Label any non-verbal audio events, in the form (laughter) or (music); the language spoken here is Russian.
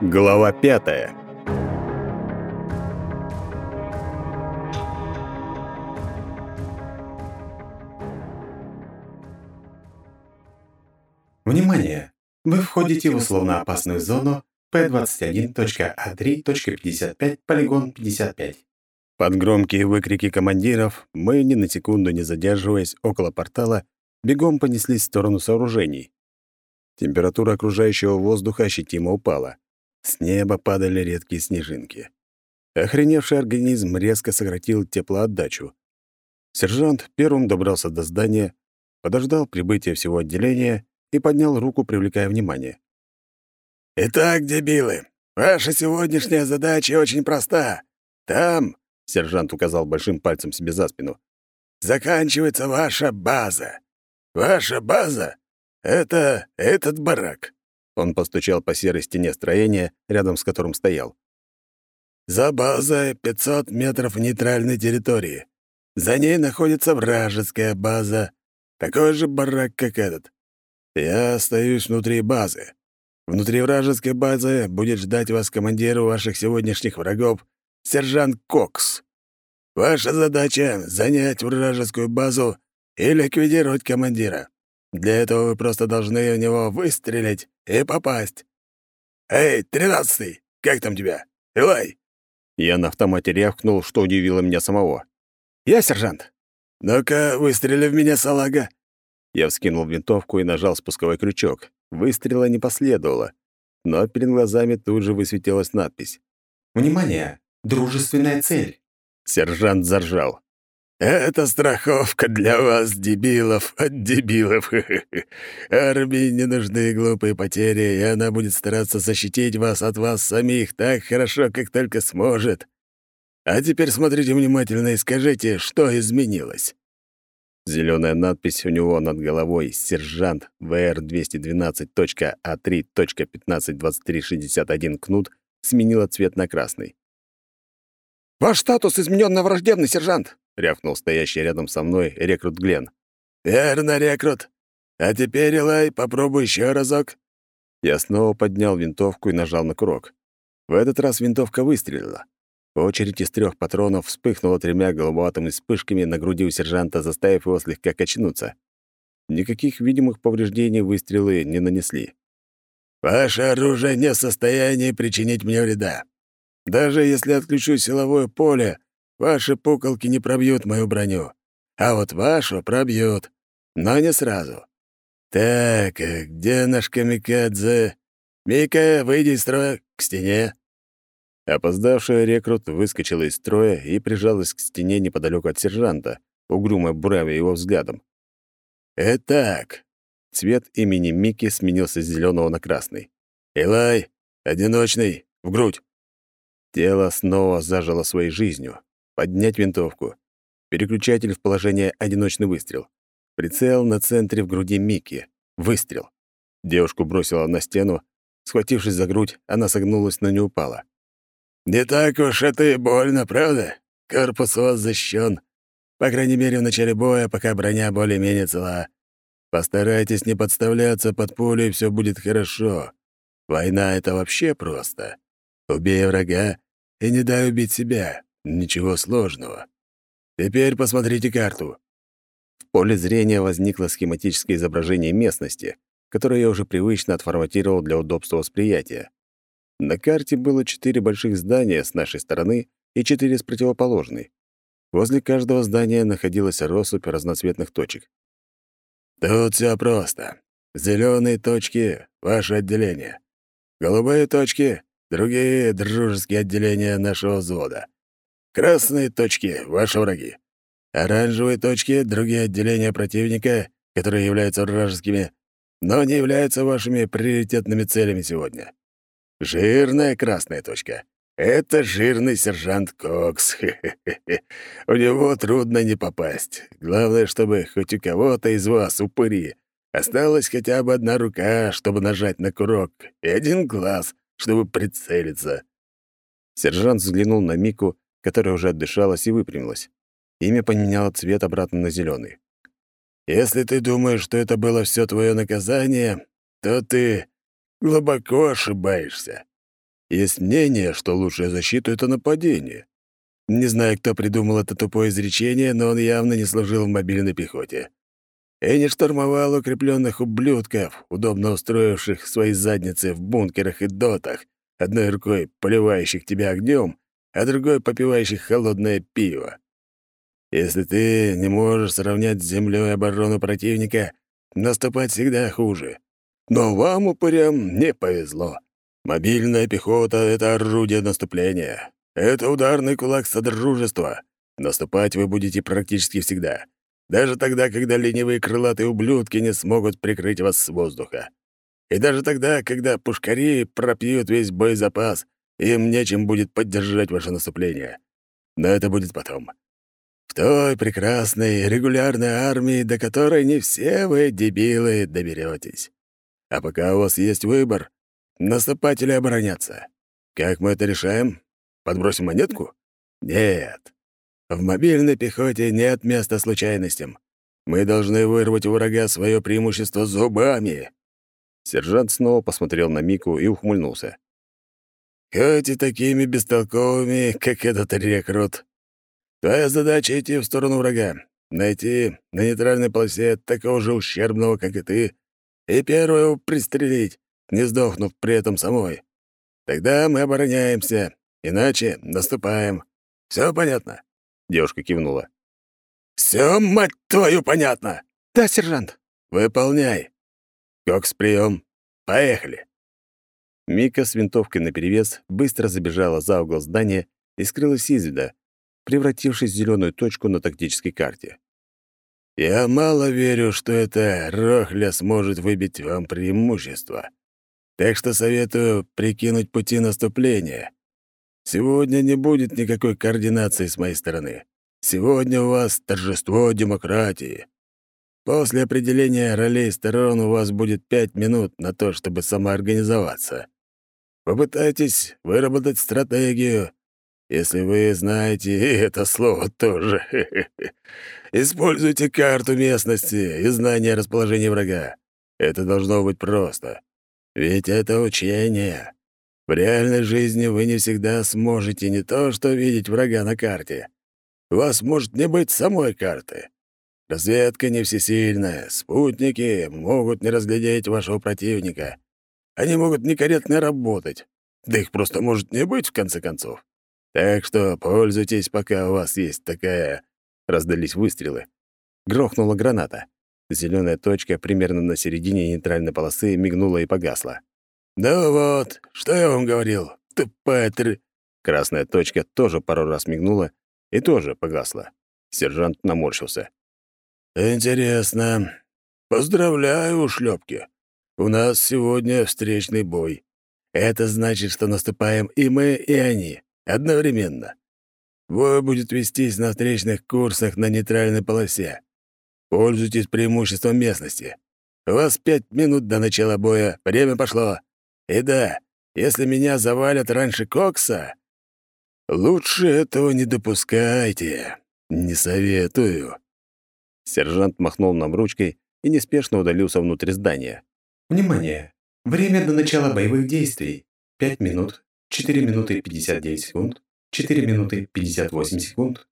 Глава пятая. Внимание! Вы входите в условно опасную зону P21.A3.55, полигон 55. Под громкие выкрики командиров мы, ни на секунду не задерживаясь около портала, бегом понеслись в сторону сооружений. Температура окружающего воздуха ощутимо упала. С неба падали редкие снежинки. Охреневший организм резко сократил теплоотдачу. Сержант первым добрался до здания, подождал прибытия всего отделения и поднял руку, привлекая внимание. «Итак, дебилы, ваша сегодняшняя задача очень проста. Там, — сержант указал большим пальцем себе за спину, — заканчивается ваша база. Ваша база — это этот барак. Он постучал по серой стене строения, рядом с которым стоял. «За базой 500 метров нейтральной территории. За ней находится вражеская база, такой же барак, как этот. Я остаюсь внутри базы. Внутри вражеской базы будет ждать вас командир ваших сегодняшних врагов, сержант Кокс. Ваша задача — занять вражескую базу и ликвидировать командира. Для этого вы просто должны в него выстрелить и попасть. «Эй, тринадцатый, как там тебя? Илай!» Я на автомате рявкнул, что удивило меня самого. «Я, сержант!» «Ну-ка, выстрели в меня, салага!» Я вскинул винтовку и нажал спусковой крючок. Выстрела не последовало, но перед глазами тут же высветилась надпись. Внимание! Дружественная цель. Сержант заржал. «Это страховка для вас, дебилов, от дебилов. (laughs) Армии не нужны глупые потери, и она будет стараться защитить вас от вас самих так хорошо, как только сможет. А теперь смотрите внимательно и скажите, что изменилось». Зеленая надпись у него над головой «Сержант ВР-212.А3.152361 Кнут» сменила цвет на красный. «Ваш статус изменен на враждебный, сержант!» Рявкнул стоящий рядом со мной рекрут Глен. «Верно, рекрут. А теперь, Илай, попробуй еще разок». Я снова поднял винтовку и нажал на курок. В этот раз винтовка выстрелила. Очередь из трех патронов вспыхнула тремя голубоватыми вспышками на груди у сержанта, заставив его слегка качнуться. Никаких видимых повреждений выстрелы не нанесли. «Ваше оружие не в состоянии причинить мне вреда. Даже если отключу силовое поле, Ваши пуколки не пробьют мою броню, а вот вашу пробьют, но не сразу. Так, э, где наш камикадзе? Мика, выйди из строя, к стене». Опоздавшая рекрут выскочила из строя и прижалась к стене неподалеку от сержанта, угрюмо буравя его взглядом. «Итак...» Цвет имени Мики сменился с зеленого на красный. «Илай, одиночный, в грудь!» Тело снова зажило своей жизнью. Поднять винтовку. Переключатель в положение одиночный выстрел. Прицел на центре в груди Микки. Выстрел. Девушку бросила на стену. Схватившись за грудь, она согнулась, но не упала. «Не так уж это и больно, правда? Корпус у вас защищен. По крайней мере, в начале боя, пока броня более-менее цела. Постарайтесь не подставляться под пули, и все будет хорошо. Война — это вообще просто. Убей врага и не дай убить себя. Ничего сложного. Теперь посмотрите карту. В поле зрения возникло схематическое изображение местности, которое я уже привычно отформатировал для удобства восприятия. На карте было четыре больших здания с нашей стороны и четыре с противоположной. Возле каждого здания находилась россыпь разноцветных точек. Тут все просто. Зеленые точки — ваше отделение. Голубые точки — другие дружеские отделения нашего взвода. Красные точки — ваши враги. Оранжевые точки — другие отделения противника, которые являются вражескими, но не являются вашими приоритетными целями сегодня. Жирная красная точка — это жирный сержант Кокс. (laughs) У него трудно не попасть. Главное, чтобы хоть у кого-то из вас, упыри, осталась хотя бы одна рука, чтобы нажать на курок, и один глаз, чтобы прицелиться. Сержант взглянул на Мику, которая уже отдышалась и выпрямилась. Имя поменяло цвет обратно на зеленый. «Если ты думаешь, что это было все твое наказание, то ты глубоко ошибаешься. Есть мнение, что лучшая защита — это нападение. Не знаю, кто придумал это тупое изречение, но он явно не служил в мобильной пехоте. И не штурмовал укрепленных ублюдков, удобно устроивших свои задницы в бункерах и дотах, одной рукой поливающих тебя огнем, а другой попивающих холодное пиво. Если ты не можешь сравнять с землей оборону противника, наступать всегда хуже. Но вам, упырям, не повезло. Мобильная пехота — это орудие наступления. Это ударный кулак Содружества. Наступать вы будете практически всегда. Даже тогда, когда ленивые крылатые ублюдки не смогут прикрыть вас с воздуха. И даже тогда, когда пушкари пропьют весь боезапас, им нечем будет поддержать ваше наступление. Но это будет потом. В той прекрасной регулярной армии, до которой не все вы, дебилы, доберетесь. А пока у вас есть выбор — наступать или обороняться. Как мы это решаем? Подбросим монетку? Нет. В мобильной пехоте нет места случайностям. Мы должны вырвать у врага свое преимущество зубами. Сержант снова посмотрел на Мику и ухмыльнулся. «Хоть и такими бестолковыми, как этот рекрут. Твоя задача — идти в сторону врага, найти на нейтральной полосе такого же ущербного, как и ты, и первого пристрелить, не сдохнув при этом самой. Тогда мы обороняемся, иначе наступаем. Все понятно?» Девушка кивнула. Все, мать твою, понятно!» «Да, сержант!» «Выполняй!» «Кокс, прием! Поехали!» Мика с винтовкой наперевес быстро забежала за угол здания и скрылась из вида, превратившись в зеленую точку на тактической карте. «Я мало верю, что эта рохля сможет выбить вам преимущество. Так что советую прикинуть пути наступления. Сегодня не будет никакой координации с моей стороны. Сегодня у вас торжество демократии. После определения ролей сторон у вас будет пять минут на то, чтобы самоорганизоваться. Попытайтесь выработать стратегию, если вы знаете и это слово тоже. (laughs) Используйте карту местности и знание расположения врага. Это должно быть просто. Ведь это учение. В реальной жизни вы не всегда сможете не то что видеть врага на карте. У вас может не быть самой карты. Разведка не всесильная, спутники могут не разглядеть вашего противника. Они могут некорректно работать. Да их просто может не быть, в конце концов. Так что пользуйтесь, пока у вас есть такая...» Раздались выстрелы. Грохнула граната. Зеленая точка примерно на середине нейтральной полосы мигнула и погасла. «Да вот, что я вам говорил, тупая тры...» Красная точка тоже пару раз мигнула и тоже погасла. Сержант наморщился. «Интересно. Поздравляю, ушлепки. У нас сегодня встречный бой. Это значит, что наступаем и мы, и они. Одновременно. Бой будет вестись на встречных курсах на нейтральной полосе. Пользуйтесь преимуществом местности. У вас пять минут до начала боя, время пошло. И да, если меня завалят раньше Кокса, лучше этого не допускайте. Не советую. Сержант махнул нам ручкой и неспешно удалился внутрь здания. «Внимание! Время до начала боевых действий. Пять минут 4 минуты 59 секунд, 4 минуты 58 секунд.